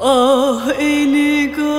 Ah eli karanfilli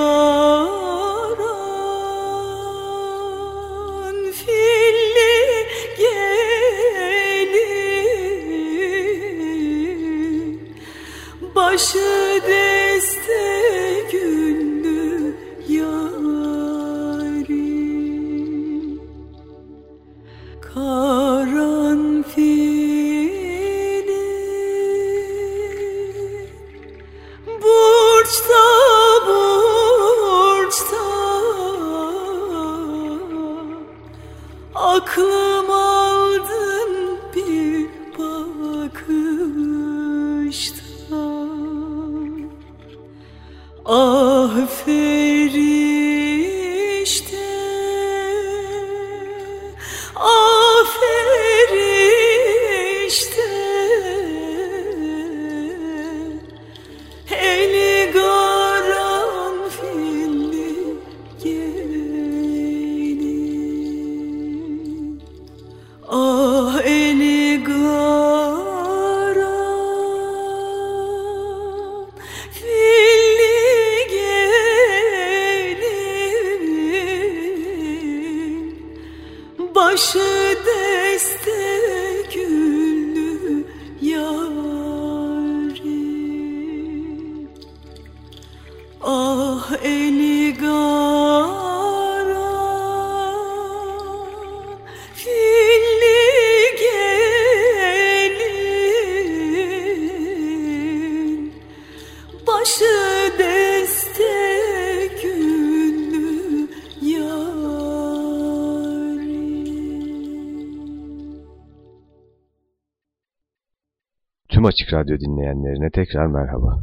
Tüm Açık Radyo dinleyenlerine tekrar merhaba.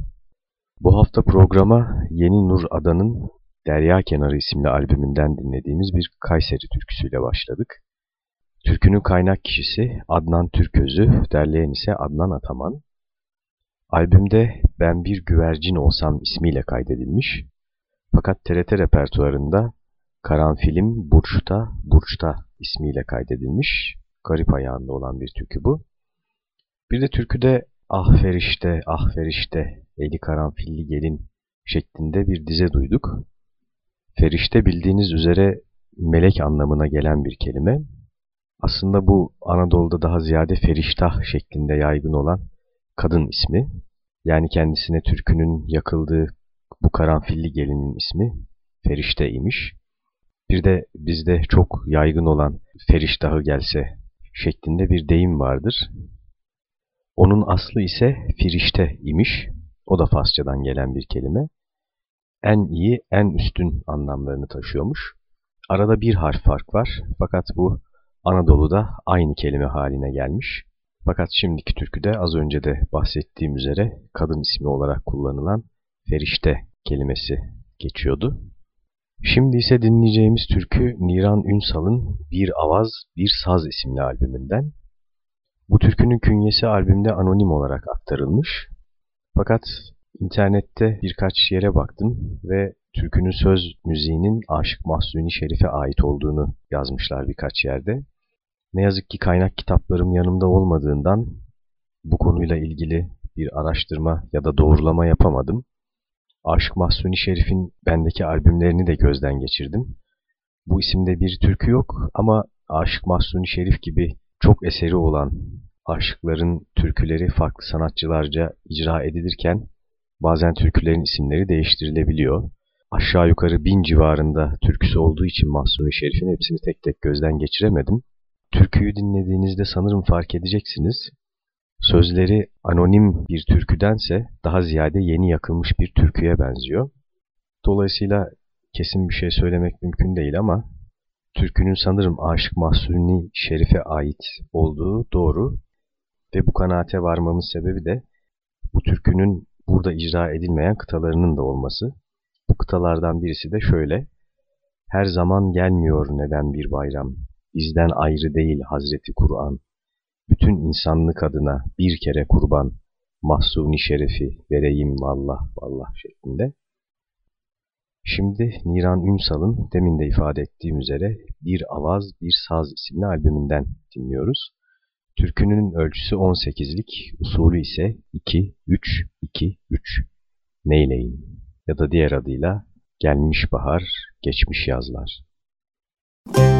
Bu hafta programa Yeni Nur Adan'ın Derya Kenarı isimli albümünden dinlediğimiz bir Kayseri türküsüyle başladık. Türkünün kaynak kişisi Adnan Türközü, derleyen ise Adnan Ataman. Albümde Ben Bir Güvercin Olsam ismiyle kaydedilmiş. Fakat TRT repertuarında Karanfilim Burç'ta Burç'ta ismiyle kaydedilmiş. Garip ayağında olan bir türkü bu. Bir de türküde ah ferişte, ah ferişte, eli karanfilli gelin şeklinde bir dize duyduk. Ferişte bildiğiniz üzere melek anlamına gelen bir kelime. Aslında bu Anadolu'da daha ziyade feriştah şeklinde yaygın olan kadın ismi. Yani kendisine türkünün yakıldığı bu karanfilli gelinin ismi Ferişte imiş. Bir de bizde çok yaygın olan feriştahı gelse şeklinde bir deyim vardır. Onun aslı ise firişte imiş. O da Farsçadan gelen bir kelime. En iyi, en üstün anlamlarını taşıyormuş. Arada bir harf fark var fakat bu Anadolu'da aynı kelime haline gelmiş. Fakat şimdiki türküde az önce de bahsettiğim üzere kadın ismi olarak kullanılan ferişte kelimesi geçiyordu. Şimdi ise dinleyeceğimiz türkü Niran Ünsal'ın Bir Avaz Bir Saz isimli albümünden. Bu türkünün künyesi albümde anonim olarak aktarılmış. Fakat İnternette birkaç yere baktım ve türkünün söz müziğinin Aşık Mahsuni Şerif'e ait olduğunu yazmışlar birkaç yerde. Ne yazık ki kaynak kitaplarım yanımda olmadığından bu konuyla ilgili bir araştırma ya da doğrulama yapamadım. Aşık Mahsuni Şerif'in bendeki albümlerini de gözden geçirdim. Bu isimde bir türkü yok ama Aşık Mahsuni Şerif gibi çok eseri olan aşıkların türküleri farklı sanatçılarca icra edilirken bazen türkülerin isimleri değiştirilebiliyor. Aşağı yukarı bin civarında türküsü olduğu için Mahsuni Şerif'in hepsini tek tek gözden geçiremedim. Türküyü dinlediğinizde sanırım fark edeceksiniz. Sözleri anonim bir türküdense daha ziyade yeni yakılmış bir türküye benziyor. Dolayısıyla kesin bir şey söylemek mümkün değil ama türkünün sanırım Aşık Mahsuni Şerif'e ait olduğu doğru ve bu kanaate varmamın sebebi de bu türkünün burada icra edilmeyen kıtalarının da olması. Bu kıtalardan birisi de şöyle. Her zaman gelmiyor neden bir bayram, bizden ayrı değil Hazreti Kur'an. Bütün insanlık adına bir kere kurban, mahsuni şerefi vereyim vallah vallah şeklinde. Şimdi Niran Ünsal'ın demin de ifade ettiğim üzere Bir Avaz Bir Saz isimli albümünden dinliyoruz. Türkünün ölçüsü 18'lik, usulü ise 2-3-2-3. Neyleyin ya da diğer adıyla Gelmiş Bahar, Geçmiş Yazlar. Müzik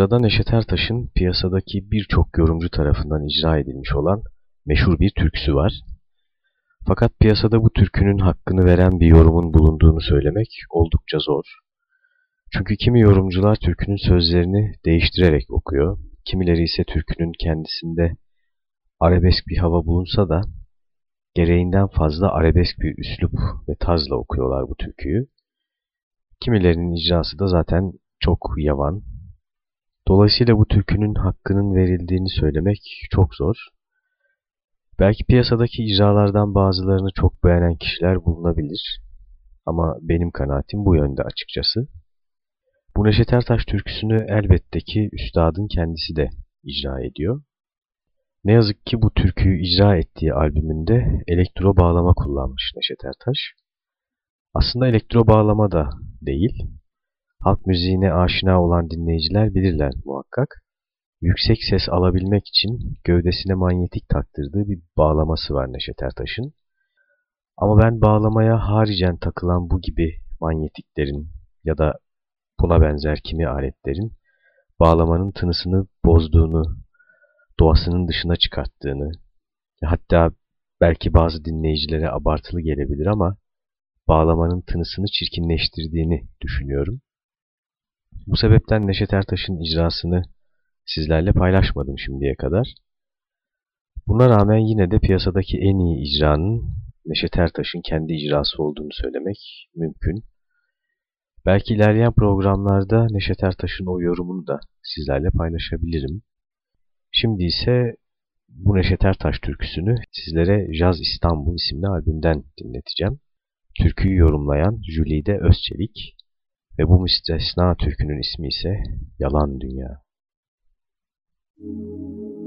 Sırada Neşet Ertaş'ın piyasadaki birçok yorumcu tarafından icra edilmiş olan meşhur bir türküsü var. Fakat piyasada bu türkünün hakkını veren bir yorumun bulunduğunu söylemek oldukça zor. Çünkü kimi yorumcular türkünün sözlerini değiştirerek okuyor, kimileri ise türkünün kendisinde arabesk bir hava bulunsa da gereğinden fazla arabesk bir üslup ve tarzla okuyorlar bu türküyü. Kimilerinin icrası da zaten çok yavan. Dolayısıyla bu türkünün hakkının verildiğini söylemek çok zor. Belki piyasadaki icralardan bazılarını çok beğenen kişiler bulunabilir. Ama benim kanaatim bu yönde açıkçası. Bu Neşet Ertaş türküsünü elbette ki üstadın kendisi de icra ediyor. Ne yazık ki bu türküyü icra ettiği albümünde elektro bağlama kullanmış Neşet Ertaş. Aslında elektro bağlama da değil. Halk müziğine aşina olan dinleyiciler bilirler muhakkak. Yüksek ses alabilmek için gövdesine manyetik taktırdığı bir bağlaması var Neşet Ertaş'ın. Ama ben bağlamaya haricen takılan bu gibi manyetiklerin ya da buna benzer kimi aletlerin bağlamanın tınısını bozduğunu, doğasının dışına çıkarttığını, hatta belki bazı dinleyicilere abartılı gelebilir ama bağlamanın tınısını çirkinleştirdiğini düşünüyorum. Bu sebepten Neşet Ertaş'ın icrasını sizlerle paylaşmadım şimdiye kadar. Buna rağmen yine de piyasadaki en iyi icranın Neşet Ertaş'ın kendi icrası olduğunu söylemek mümkün. Belki ilerleyen programlarda Neşet Ertaş'ın o yorumunu da sizlerle paylaşabilirim. Şimdi ise bu Neşet Ertaş türküsünü sizlere Jaz İstanbul isimli albümden dinleteceğim. Türküyü yorumlayan Jülide Özçelik ve bu müstesna türkünün ismi ise Yalan Dünya. Müzik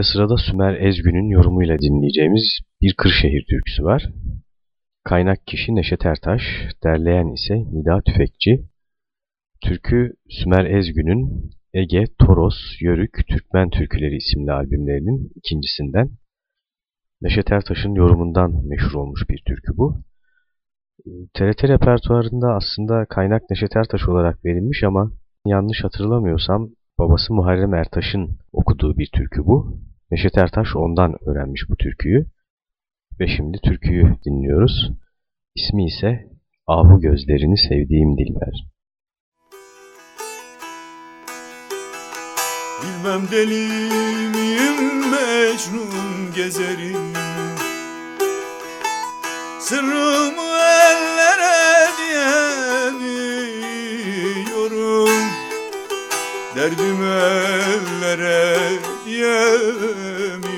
de sırada Sümer Ezgün'ün yorumuyla dinleyeceğimiz bir Kırşehir türküsü var. Kaynak kişi Neşet Ertaş, derleyen ise Nida Tüfekçi. Türkü Sümer Ezgün'ün Ege, Toros, Yörük, Türkmen Türküleri isimli albümlerinin ikincisinden. Neşet Ertaş'ın yorumundan meşhur olmuş bir türkü bu. TRT repertuarında aslında kaynak Neşet Ertaş olarak verilmiş ama yanlış hatırlamıyorsam babası Muharrem Ertaş'ın okuduğu bir türkü bu. Neşet Ertaş ondan öğrenmiş bu türküyü. Ve şimdi türküyü dinliyoruz. İsmi ise Ahu Gözlerini Sevdiğim Dilber. Bilmem deli miyim Mecnun gezerim Sırrımı ellere diyemiyorum Derdim ellere diyemiyorum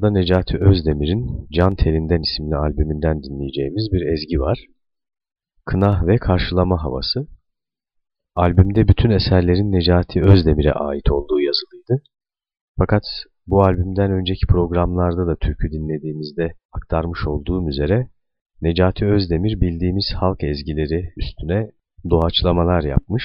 sırada Necati Özdemir'in Can Telinden isimli albümünden dinleyeceğimiz bir ezgi var. Kına ve Karşılama Havası. Albümde bütün eserlerin Necati Özdemir'e ait olduğu yazılıydı. Fakat bu albümden önceki programlarda da türkü dinlediğimizde aktarmış olduğum üzere Necati Özdemir bildiğimiz halk ezgileri üstüne doğaçlamalar yapmış.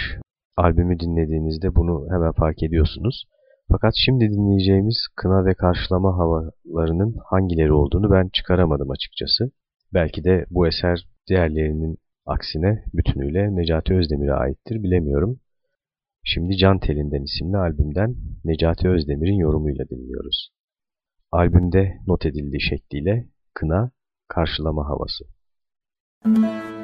Albümü dinlediğinizde bunu hemen fark ediyorsunuz. Fakat şimdi dinleyeceğimiz kına ve karşılama havalarının hangileri olduğunu ben çıkaramadım açıkçası. Belki de bu eser diğerlerinin aksine bütünüyle Necati Özdemir'e aittir bilemiyorum. Şimdi Can Telinden isimli albümden Necati Özdemir'in yorumuyla dinliyoruz. Albümde not edildiği şekliyle kına karşılama havası. Müzik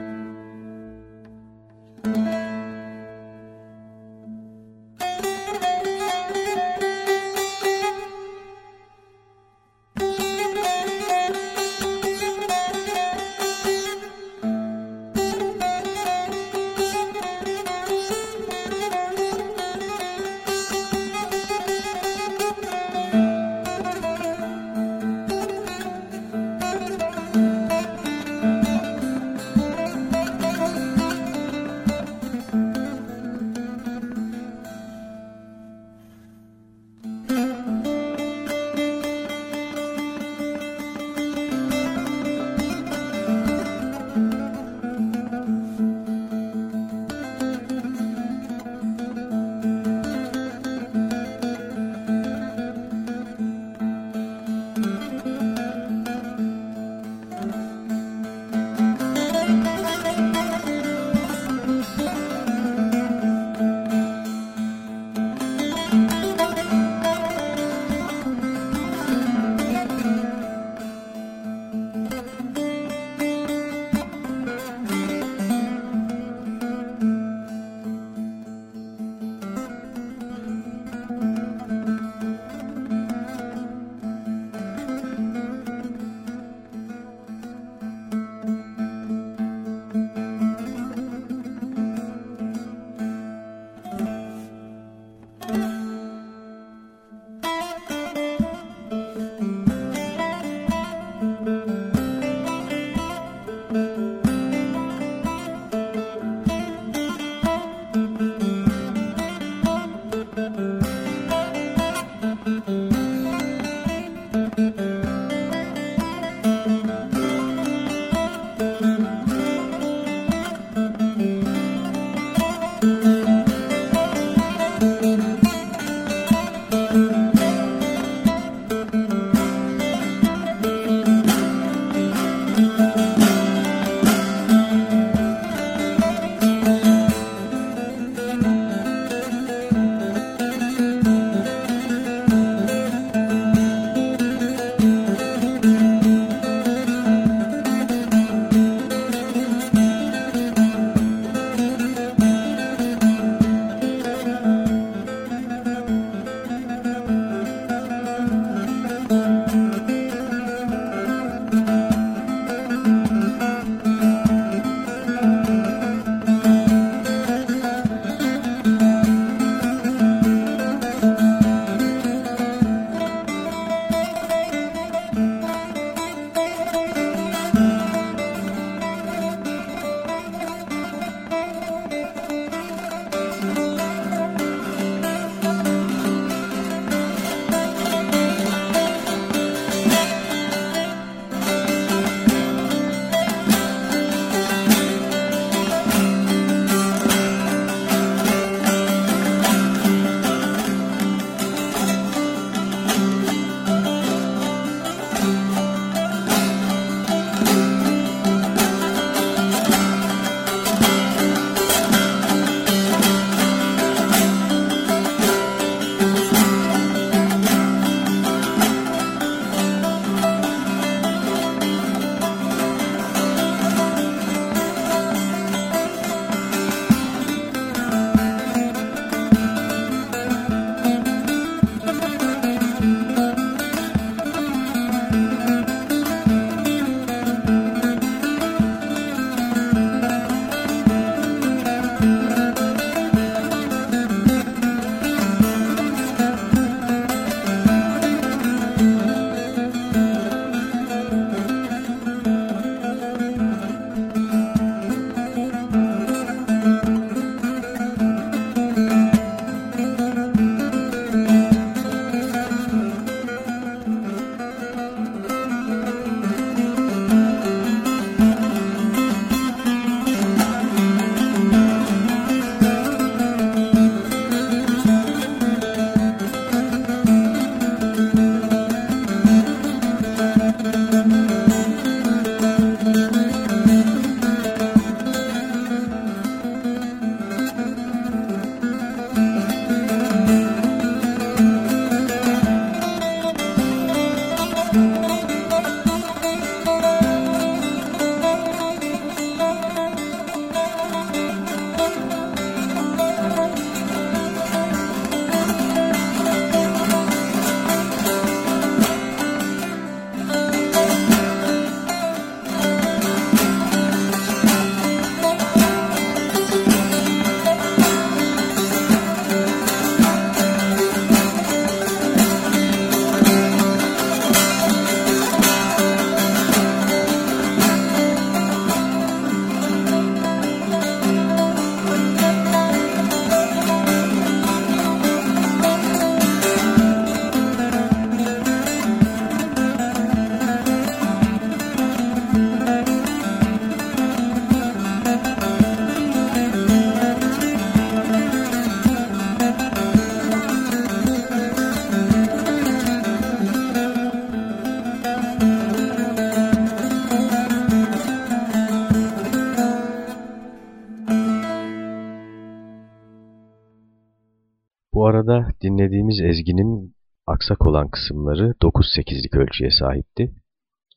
Ezginin aksak olan kısımları 9-8'lik ölçüye sahipti.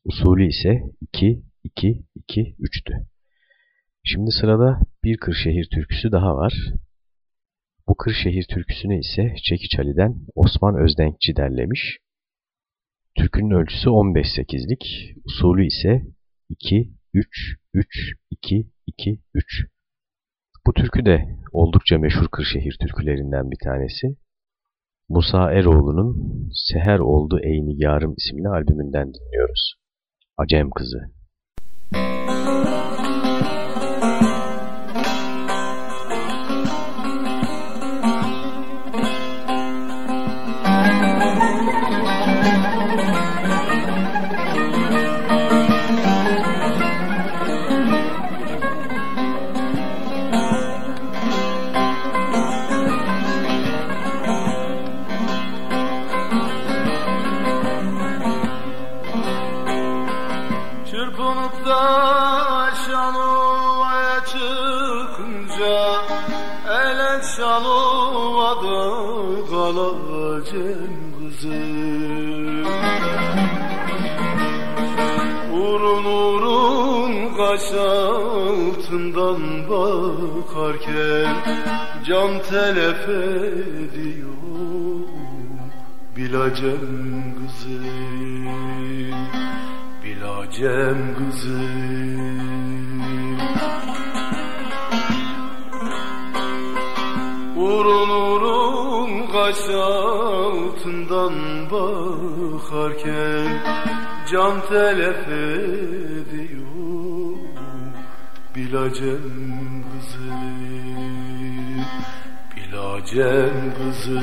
Usulü ise 2-2-2-3'tü. Şimdi sırada bir Kırşehir türküsü daha var. Bu Kırşehir türküsünü ise Çekiç Ali'den Osman Özdenkçi derlemiş. Türkünün ölçüsü 15-8'lik, usulü ise 2-3-3-2-2-3. Bu türkü de oldukça meşhur Kırşehir türkülerinden bir tanesi. Musa Eroğlu'nun Seher Oldu Ey Nigarım isimli albümünden dinliyoruz. Acem Kızı. Can telef ediyor Bilacem kızı Bilacem kızı. Urun urun kaş altından bakarken Can telef Bilacem Cem kızı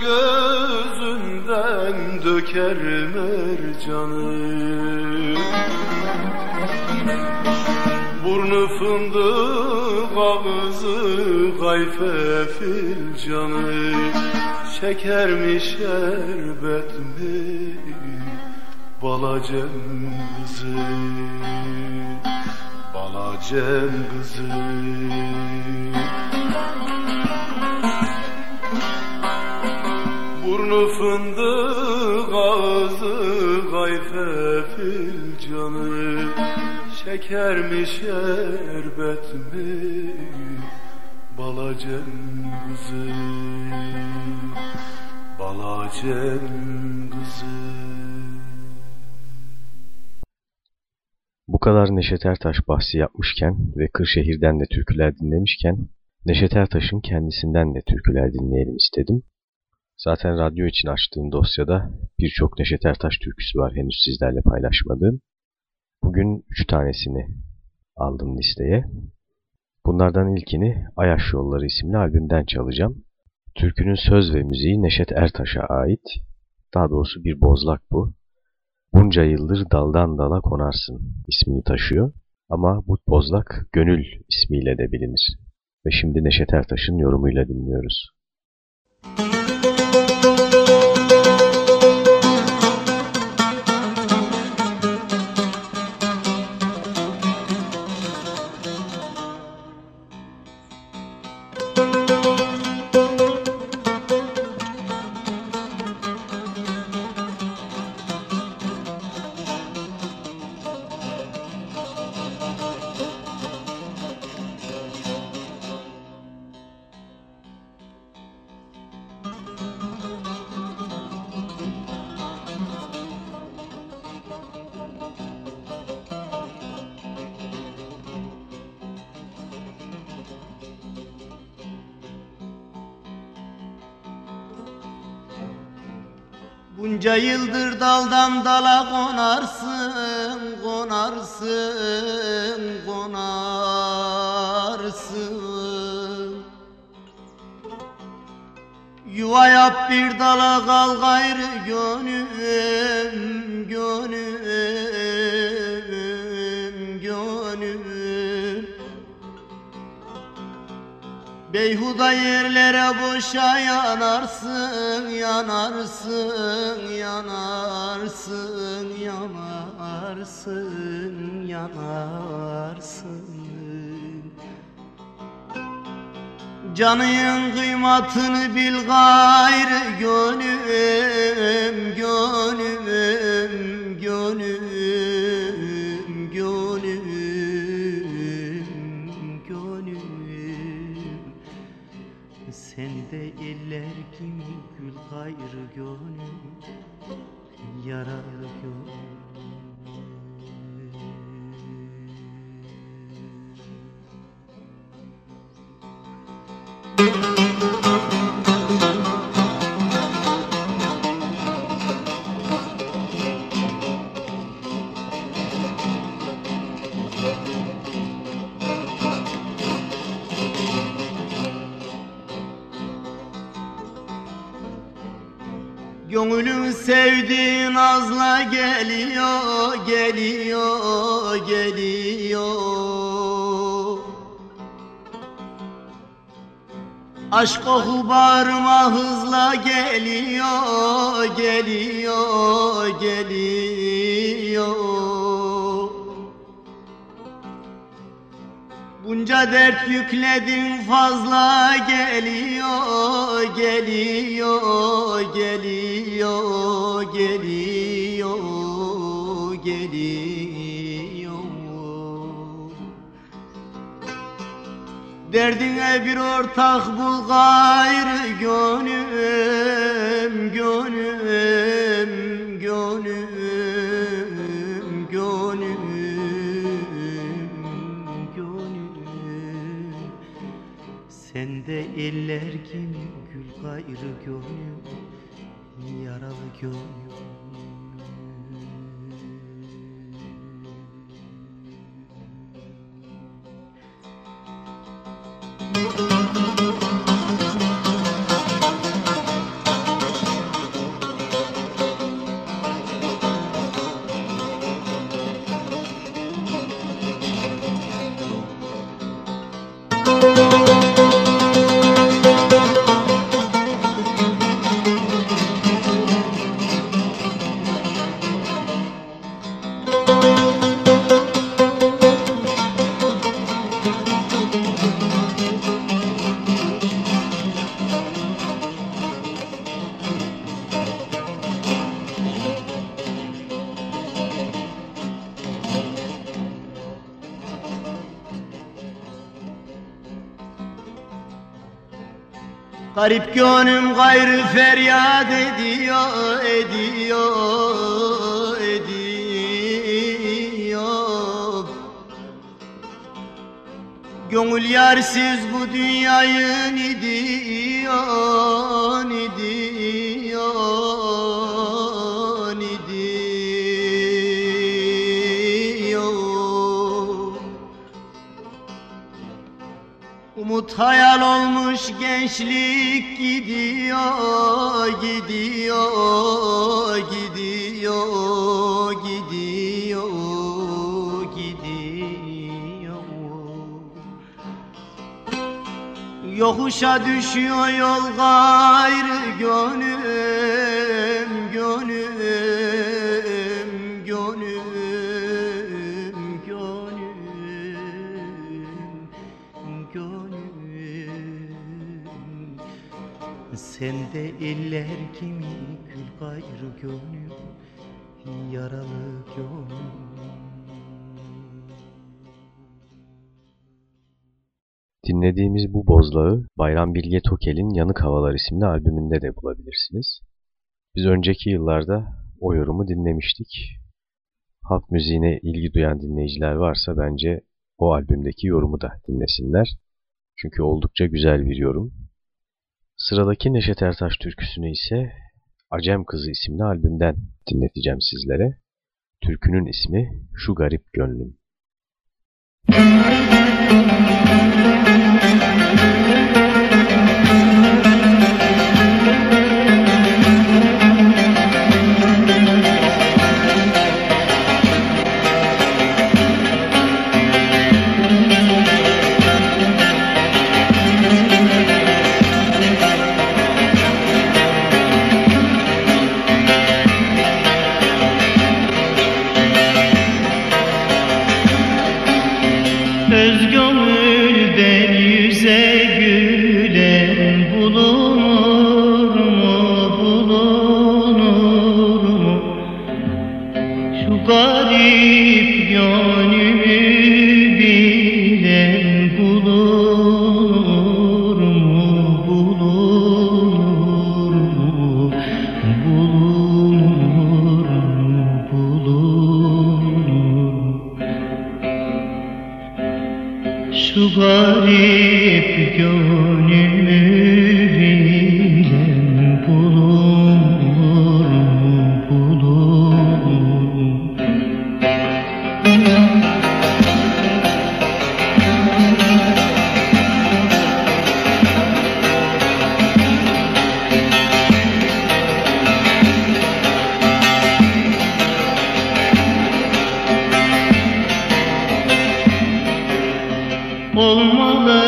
gözünden döker mercanı. Burnu fındık ağzı kayfe filcanı. Şeker mi şerbet mi balacem kızı Balacem kızı Burnu fındık ağzı gayfe filcanı Şeker mi şerbet mi Balacem kızı Bu kadar Neşet Ertaş bahsi yapmışken ve Kırşehir'den de türküler dinlemişken Neşet Ertaş'ın kendisinden de türküler dinleyelim istedim. Zaten radyo için açtığım dosyada birçok Neşet Ertaş türküsü var henüz sizlerle paylaşmadığım. Bugün üç tanesini aldım listeye. Bunlardan ilkini Ayaş Yolları isimli albümden çalacağım. Türkünün söz ve müziği Neşet Ertaş'a ait. Daha doğrusu bir bozlak bu. Bunca yıldır daldan dala konarsın ismini taşıyor. Ama bu bozlak Gönül ismiyle de bilinir. Ve şimdi Neşet Ertaş'ın yorumuyla dinliyoruz. Müzik Bunca yıldır daldan dala konarsın, konarsın, konarsın. Yuva yap bir dala kal gayrı gönül. Beyhuda yerlere boşa yanarsın Yanarsın Yanarsın Yanarsın Yanarsın. Canın kıymatını bil gayrı gönlüm, gönlüm, gönlüm, gönlüm, yaralı gönlüm Gönlüm geliyor, geliyor, geliyor. Aşk oku bağrıma hızla geliyor, geliyor, geliyor. Bunca dert yükledin fazla geliyor, geliyor, geliyor, geliyor, geliyor. Derdine bir ortak bul gayrı gönlüm, gönlüm, gönlüm, gönlüm, gönlüm. Sende eller gibi gül gayrı gönlüm, yaralı gönlüm. Garip gönlüm gayrı feryat ediyor, ediyor, ediyor. Gönül yersiz bu dünyayı ne Umut hayal olmuş gençlik gidiyor, gidiyor, gidiyor, gidiyor, gidiyor. Yokuşa düşüyor yol gayrı gönlüm, gönlüm, Sende eller kimi gül gayrı gönlüm, yaralı gönlüm. Dinlediğimiz bu bozlağı Bayram Bilge Tokel'in Yanık Havalar isimli albümünde de bulabilirsiniz. Biz önceki yıllarda o yorumu dinlemiştik. Halk müziğine ilgi duyan dinleyiciler varsa bence o albümdeki yorumu da dinlesinler. Çünkü oldukça güzel bir yorum. Sıradaki Neşet Ertaş türküsünü ise Acem Kızı isimli albümden dinleteceğim sizlere. Türkünün ismi Şu Garip Gönlüm. Müzik Olmalı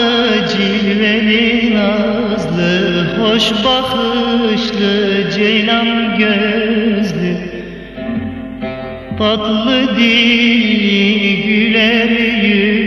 cilveli nazlı Hoş bakışlı ceylan gözlü. Tatlı dilli güler yüzlü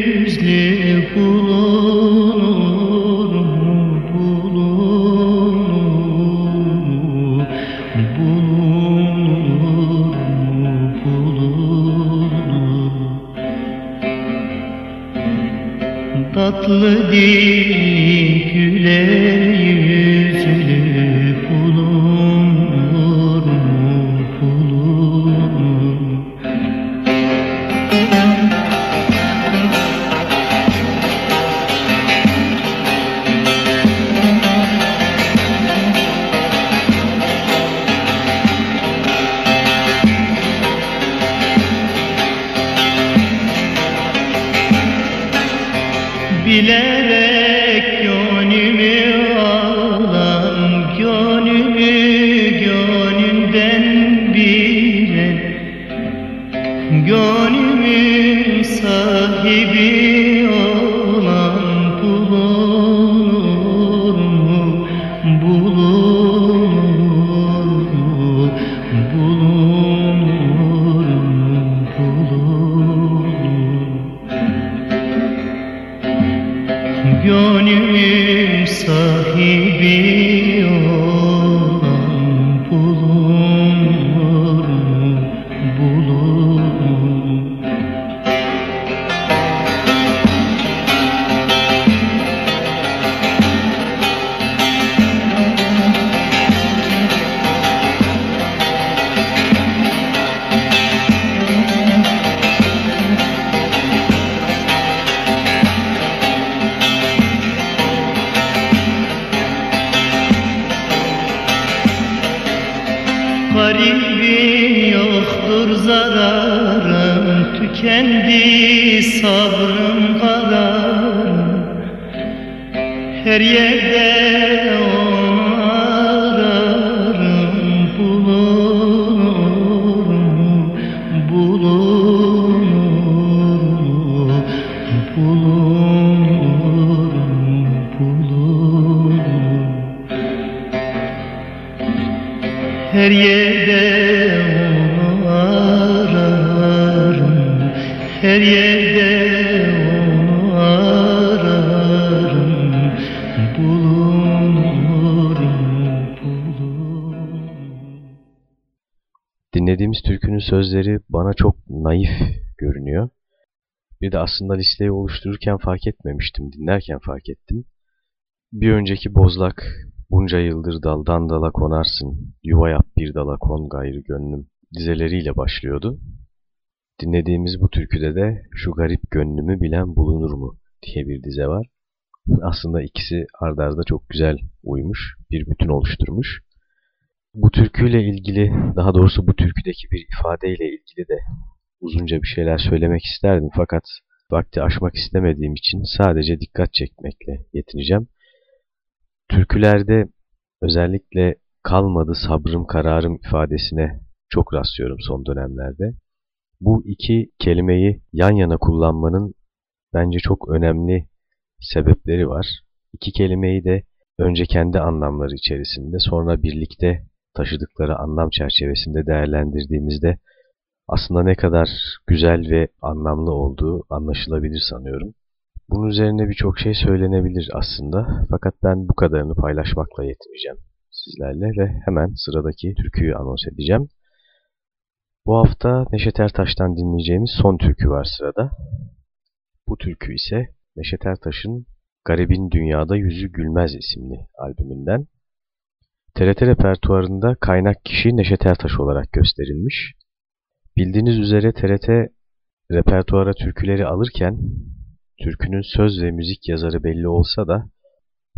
aslında listeyi oluştururken fark etmemiştim, dinlerken fark ettim. Bir önceki bozlak, bunca yıldır daldan dala konarsın, yuva yap bir dala kon gayrı gönlüm dizeleriyle başlıyordu. Dinlediğimiz bu türküde de şu garip gönlümü bilen bulunur mu diye bir dize var. Aslında ikisi ardarda çok güzel uymuş, bir bütün oluşturmuş. Bu türküyle ilgili, daha doğrusu bu türküdeki bir ifadeyle ilgili de uzunca bir şeyler söylemek isterdim fakat vakti aşmak istemediğim için sadece dikkat çekmekle yetineceğim. Türkülerde özellikle kalmadı sabrım kararım ifadesine çok rastlıyorum son dönemlerde. Bu iki kelimeyi yan yana kullanmanın bence çok önemli sebepleri var. İki kelimeyi de önce kendi anlamları içerisinde sonra birlikte taşıdıkları anlam çerçevesinde değerlendirdiğimizde aslında ne kadar güzel ve anlamlı olduğu anlaşılabilir sanıyorum. Bunun üzerine birçok şey söylenebilir aslında fakat ben bu kadarını paylaşmakla yetineceğim sizlerle ve hemen sıradaki türküyü anons edeceğim. Bu hafta Neşet Ertaş'tan dinleyeceğimiz son türkü var sırada. Bu türkü ise Neşet Ertaş'ın Garibin Dünyada Yüzü Gülmez isimli albümünden. TRT repertuarında kaynak kişi Neşet Ertaş olarak gösterilmiş. Bildiğiniz üzere TRT repertuara türküleri alırken türkünün söz ve müzik yazarı belli olsa da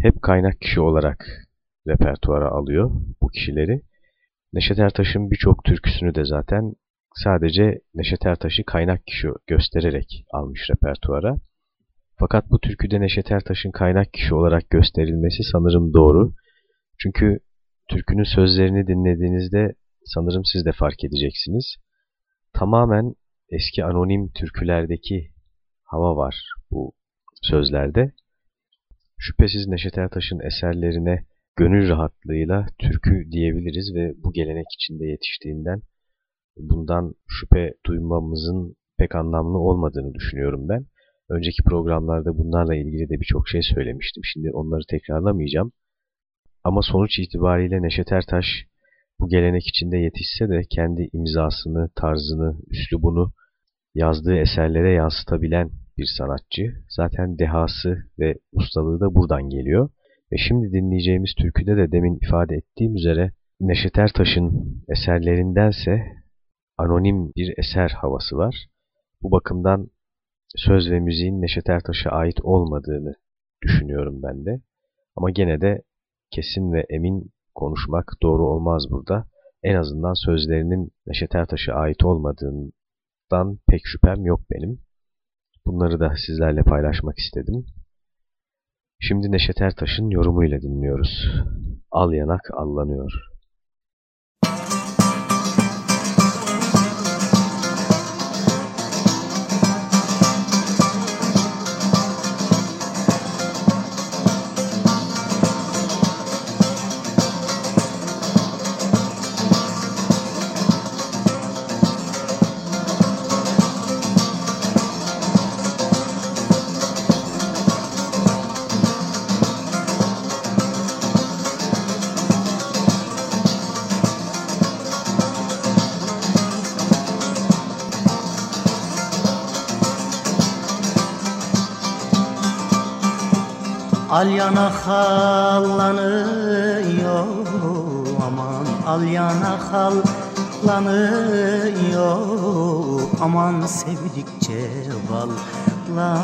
hep kaynak kişi olarak repertuara alıyor bu kişileri. Neşet Ertaş'ın birçok türküsünü de zaten sadece Neşet Ertaş'ı kaynak kişi göstererek almış repertuara. Fakat bu türküde Neşet Ertaş'ın kaynak kişi olarak gösterilmesi sanırım doğru. Çünkü türkünün sözlerini dinlediğinizde sanırım siz de fark edeceksiniz. Tamamen eski anonim türkülerdeki hava var bu sözlerde. Şüphesiz Neşet Ertaş'ın eserlerine gönül rahatlığıyla türkü diyebiliriz ve bu gelenek içinde yetiştiğinden bundan şüphe duymamızın pek anlamlı olmadığını düşünüyorum ben. Önceki programlarda bunlarla ilgili de birçok şey söylemiştim. Şimdi onları tekrarlamayacağım. Ama sonuç itibariyle Neşet Ertaş bu gelenek içinde yetişse de kendi imzasını, tarzını, üslubunu yazdığı eserlere yansıtabilen bir sanatçı. Zaten dehası ve ustalığı da buradan geliyor. Ve şimdi dinleyeceğimiz türküde de demin ifade ettiğim üzere Neşet Ertaş'ın eserlerindense anonim bir eser havası var. Bu bakımdan söz ve müziğin Neşet Ertaş'a ait olmadığını düşünüyorum ben de. Ama gene de kesin ve emin konuşmak doğru olmaz burada. En azından sözlerinin Neşet Ertaş'a ait olmadığından pek şüphem yok benim. Bunları da sizlerle paylaşmak istedim. Şimdi Neşet Ertaş'ın yorumuyla dinliyoruz. Al yanak allanıyor. Al yana hallanıyor aman Al yana hallanıyor. Aman Sevdikçe ballanıyor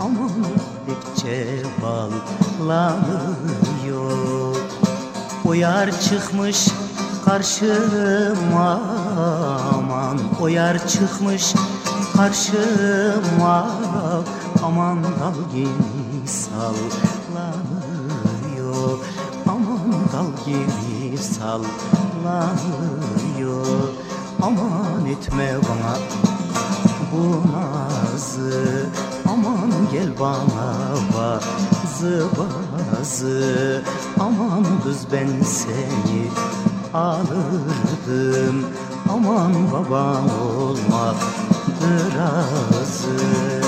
aman Sevdikçe ballanıyor O yar çıkmış karşıma aman O yar çıkmış karşıma. Aman dal sallanıyor. Aman dal gibi sallanıyor. Aman etme bana bu nazı. Aman gel bana bazı bazı. Aman kız ben seni alırdım. Aman baban olmak razı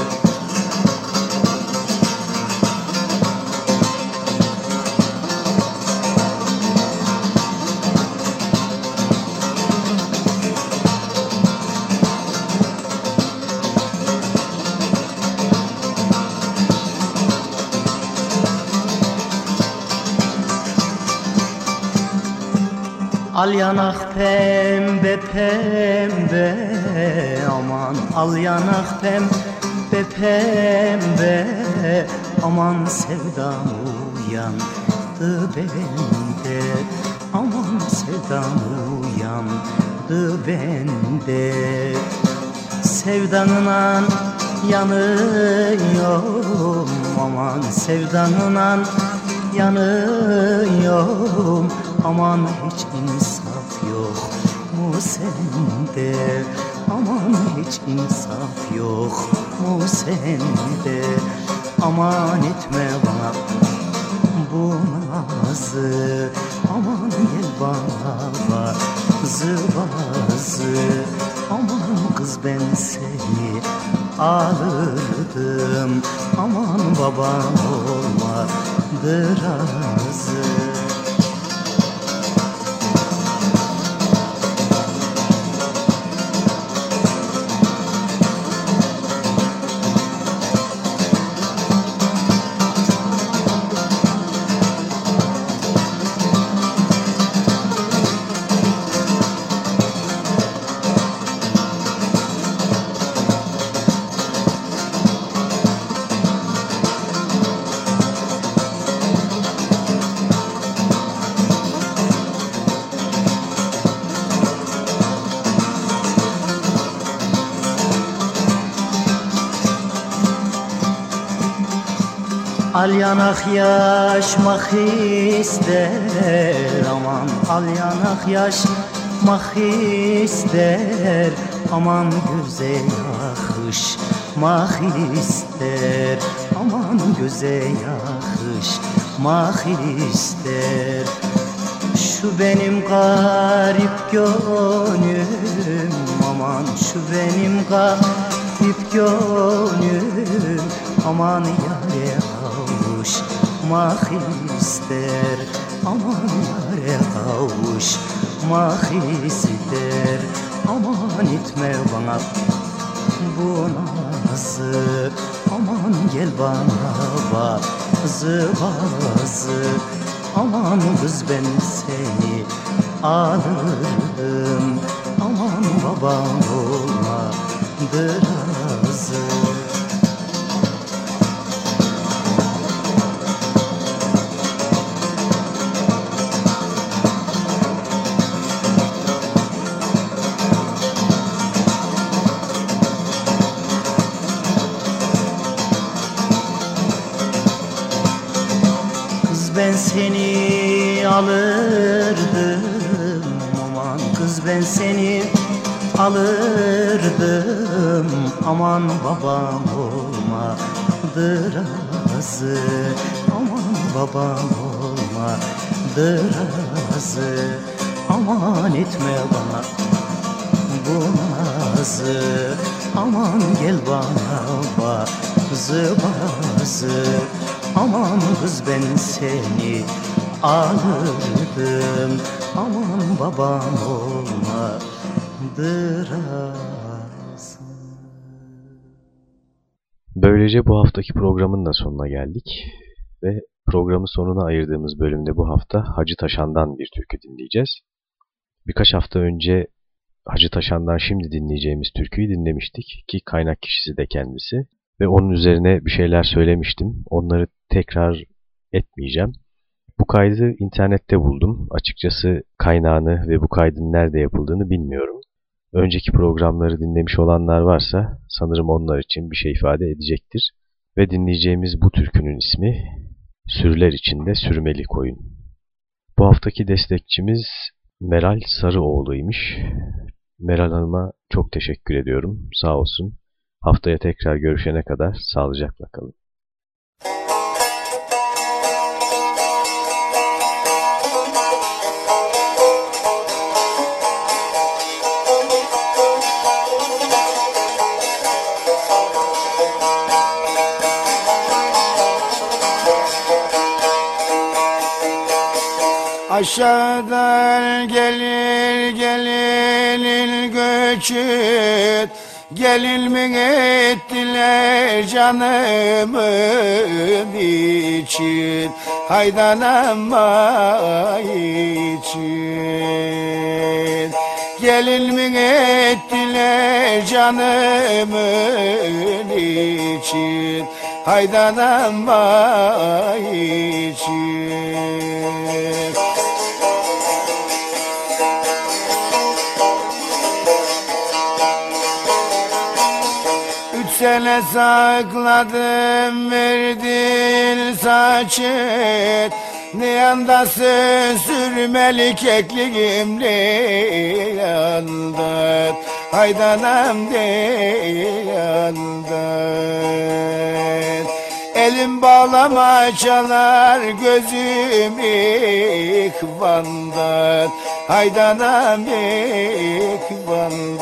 Al yanak pembe pembe aman. Al yanak pembe pembe aman. Sevdam uyandı bende Aman. Sevdam uyandı bende. Sevdanınan yanıyorum aman. Sevdanınan yanıyorum Aman. Hiç insaf yok mu sende. Aman hiç insaf yok mu sende. Aman etme bana bu nazı. Aman gel bana bazı bazı Aman kız ben seni alırdım. Aman babam olmadı razı Al yanak yaşmak ister aman Al yanak yaşmak ister Aman göze yakışmak ister Aman göze yakışmak ister Şu benim garip gönlüm aman Şu benim garip gönlüm aman yare kavuşmak ister Aman yare kavuşmak ister Aman etme bana. Bu nazı Aman gel bana bazı bazı. Aman kız ben seni alırım Aman babam olmadı razı alırdım. Aman babam olmadı razı Aman babam olmadı razı Aman etme bana bu nazı. Aman gel bana bazı bazı. Aman kız ben seni alırdım. Aman babam olmadı Böylece bu haftaki programın da sonuna geldik ve programın sonuna ayırdığımız bölümde bu hafta Hacı Taşan'dan bir türkü dinleyeceğiz. Birkaç hafta önce Hacı Taşan'dan şimdi dinleyeceğimiz türküyü dinlemiştik ki kaynak kişisi de kendisi ve onun üzerine bir şeyler söylemiştim. Onları tekrar etmeyeceğim. Bu kaydı internette buldum. Açıkçası kaynağını ve bu kaydın nerede yapıldığını bilmiyorum. Önceki programları dinlemiş olanlar varsa sanırım onlar için bir şey ifade edecektir. Ve dinleyeceğimiz bu türkünün ismi Sürüler içinde Sürmeli Koyun. Bu haftaki destekçimiz Meral Sarıoğlu'ymuş. Meral Hanım'a çok teşekkür ediyorum. Sağ olsun. Haftaya tekrar görüşene kadar sağlıcakla kalın. Aşağıdan gelir gelin göçüt Gelin mi ettiler canımın için Haydanama için. Gelin mi ettiler canımın için Haydanama için sene sakladım verdin saçın Ne yandasın sürmeli kekliğimle yandan Haydanam de yandan Elim bağlama çalar gözüm ikvandan Haydanam ikvandan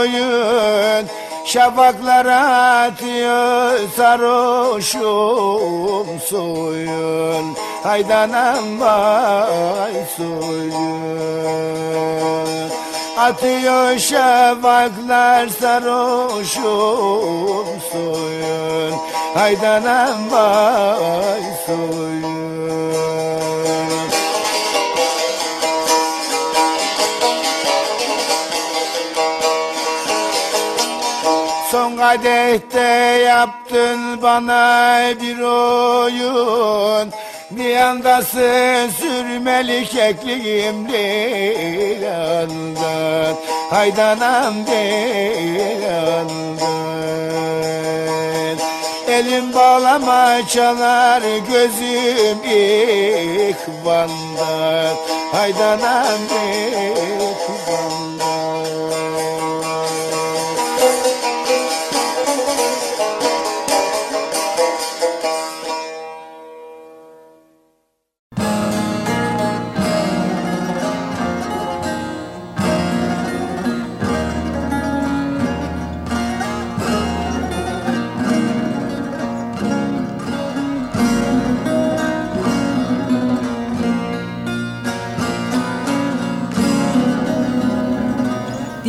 koyun Şafaklar atıyor sarhoşum soyun Haydanam vay soyun. Atıyor şafaklar sarhoşum soyun Haydanam vay soyun kadehte yaptın bana bir oyun. Bir yandasın sürmeli kekliğimli yandan Haydanam yandan Elim bağlama çalar gözüm ikbandan Haydanam ikbandan